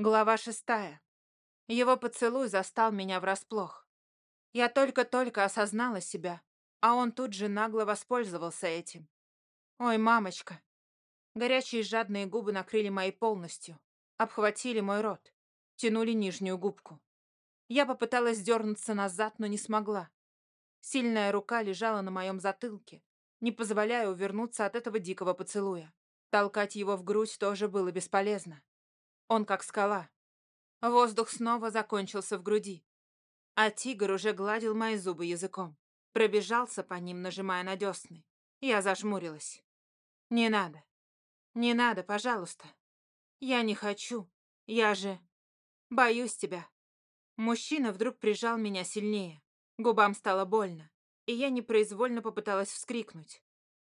Глава шестая. Его поцелуй застал меня врасплох. Я только-только осознала себя, а он тут же нагло воспользовался этим. Ой, мамочка. Горячие жадные губы накрыли мои полностью, обхватили мой рот, тянули нижнюю губку. Я попыталась дернуться назад, но не смогла. Сильная рука лежала на моем затылке, не позволяя увернуться от этого дикого поцелуя. Толкать его в грудь тоже было бесполезно. Он как скала. Воздух снова закончился в груди. А тигр уже гладил мои зубы языком. Пробежался по ним, нажимая на десны. Я зажмурилась. «Не надо. Не надо, пожалуйста. Я не хочу. Я же... Боюсь тебя». Мужчина вдруг прижал меня сильнее. Губам стало больно, и я непроизвольно попыталась вскрикнуть.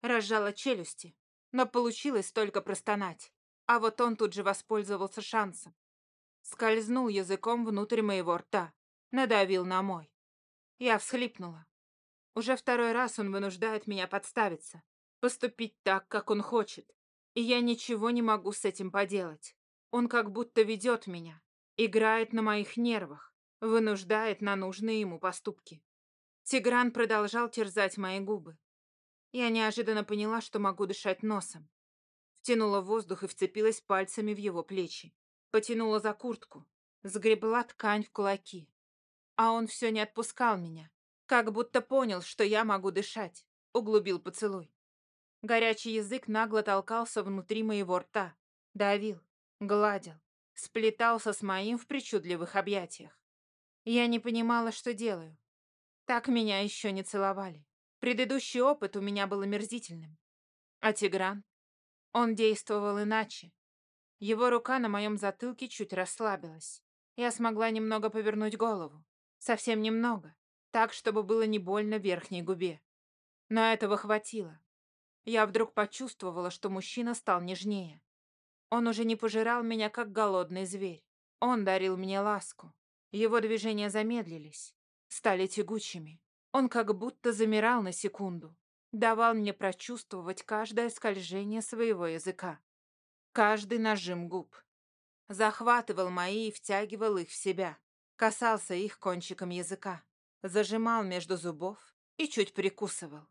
Разжала челюсти, но получилось только простонать. А вот он тут же воспользовался шансом. Скользнул языком внутрь моего рта, надавил на мой. Я всхлипнула. Уже второй раз он вынуждает меня подставиться, поступить так, как он хочет. И я ничего не могу с этим поделать. Он как будто ведет меня, играет на моих нервах, вынуждает на нужные ему поступки. Тигран продолжал терзать мои губы. Я неожиданно поняла, что могу дышать носом. Втянула воздух и вцепилась пальцами в его плечи. Потянула за куртку. Сгребла ткань в кулаки. А он все не отпускал меня. Как будто понял, что я могу дышать. Углубил поцелуй. Горячий язык нагло толкался внутри моего рта. Давил, гладил, сплетался с моим в причудливых объятиях. Я не понимала, что делаю. Так меня еще не целовали. Предыдущий опыт у меня был омерзительным. А Тигран? Он действовал иначе. Его рука на моем затылке чуть расслабилась. Я смогла немного повернуть голову. Совсем немного. Так, чтобы было не больно верхней губе. Но этого хватило. Я вдруг почувствовала, что мужчина стал нежнее. Он уже не пожирал меня, как голодный зверь. Он дарил мне ласку. Его движения замедлились, стали тягучими. Он как будто замирал на секунду, давал мне прочувствовать каждое скольжение своего языка, каждый нажим губ. Захватывал мои и втягивал их в себя, касался их кончиком языка, зажимал между зубов и чуть прикусывал.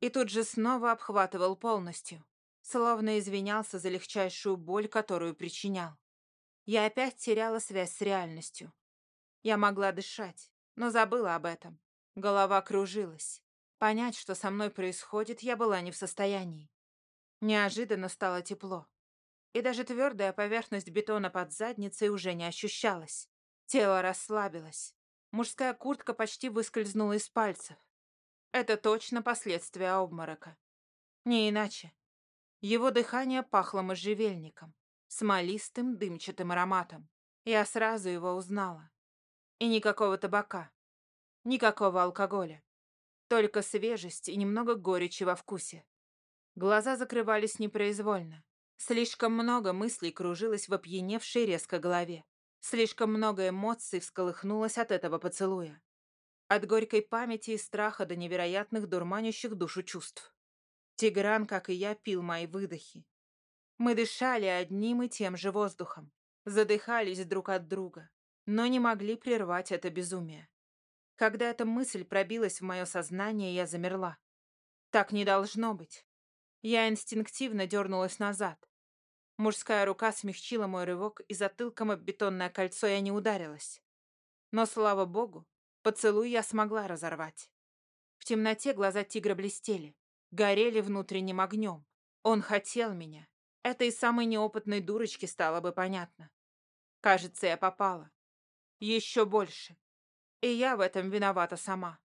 И тут же снова обхватывал полностью, словно извинялся за легчайшую боль, которую причинял. Я опять теряла связь с реальностью. Я могла дышать, но забыла об этом. Голова кружилась. Понять, что со мной происходит, я была не в состоянии. Неожиданно стало тепло. И даже твердая поверхность бетона под задницей уже не ощущалась. Тело расслабилось. Мужская куртка почти выскользнула из пальцев. Это точно последствия обморока. Не иначе. Его дыхание пахло можжевельником, смолистым дымчатым ароматом. Я сразу его узнала. И никакого табака, никакого алкоголя. Только свежесть и немного горечи во вкусе. Глаза закрывались непроизвольно. Слишком много мыслей кружилось в опьяневшей резко голове. Слишком много эмоций всколыхнулось от этого поцелуя. От горькой памяти и страха до невероятных дурманящих душу чувств. Тигран, как и я, пил мои выдохи. Мы дышали одним и тем же воздухом, задыхались друг от друга, но не могли прервать это безумие. Когда эта мысль пробилась в мое сознание, я замерла. Так не должно быть. Я инстинктивно дернулась назад. Мужская рука смягчила мой рывок, и затылком об бетонное кольцо я не ударилась. Но, слава богу, поцелуй я смогла разорвать. В темноте глаза тигра блестели, горели внутренним огнем. Он хотел меня. Это и самой неопытной дурочке стало бы понятно. Кажется, я попала. Еще больше. И я в этом виновата сама.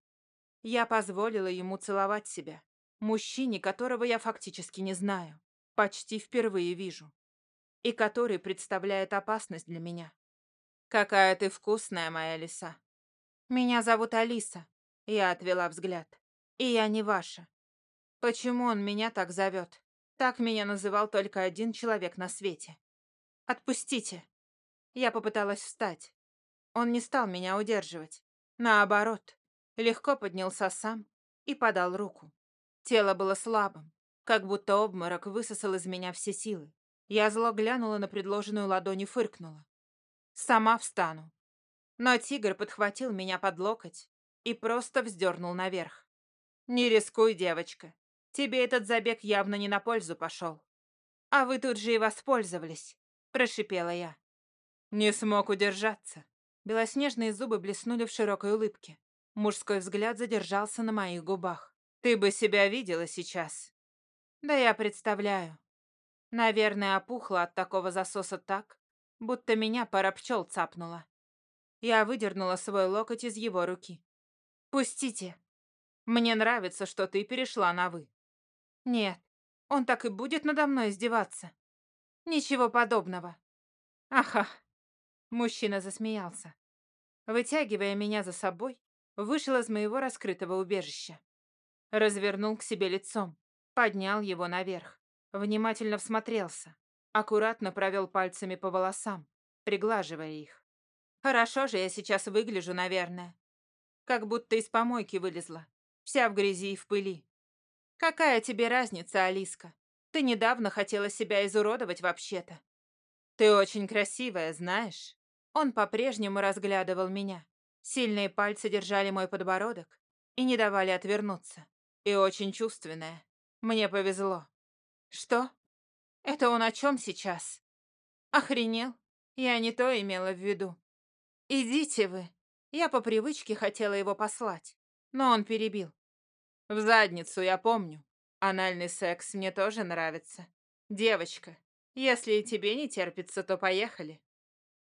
Я позволила ему целовать себя. Мужчине, которого я фактически не знаю. Почти впервые вижу. И который представляет опасность для меня. Какая ты вкусная, моя лиса. Меня зовут Алиса. Я отвела взгляд. И я не ваша. Почему он меня так зовет? Так меня называл только один человек на свете. Отпустите. Я попыталась встать. Он не стал меня удерживать. Наоборот, легко поднялся сам и подал руку. Тело было слабым, как будто обморок высосал из меня все силы. Я зло глянула на предложенную ладонь и фыркнула. Сама встану. Но тигр подхватил меня под локоть и просто вздернул наверх. Не рискуй, девочка. Тебе этот забег явно не на пользу пошел. А вы тут же и воспользовались, прошипела я. Не смог удержаться. Белоснежные зубы блеснули в широкой улыбке. Мужской взгляд задержался на моих губах. Ты бы себя видела сейчас. Да я представляю. Наверное, опухла от такого засоса так, будто меня пара пчел цапнула. Я выдернула свой локоть из его руки. «Пустите. Мне нравится, что ты перешла на «вы». Нет, он так и будет надо мной издеваться. Ничего подобного. Аха. Мужчина засмеялся. Вытягивая меня за собой, вышел из моего раскрытого убежища. Развернул к себе лицом, поднял его наверх, внимательно всмотрелся, аккуратно провел пальцами по волосам, приглаживая их. Хорошо же я сейчас выгляжу, наверное. Как будто из помойки вылезла, вся в грязи и в пыли. Какая тебе разница, Алиска? Ты недавно хотела себя изуродовать вообще-то. Ты очень красивая, знаешь. Он по-прежнему разглядывал меня. Сильные пальцы держали мой подбородок и не давали отвернуться. И очень чувственная. Мне повезло. Что? Это он о чем сейчас? Охренел? Я не то имела в виду. Идите вы. Я по привычке хотела его послать, но он перебил. В задницу, я помню. Анальный секс мне тоже нравится. Девочка, если и тебе не терпится, то поехали.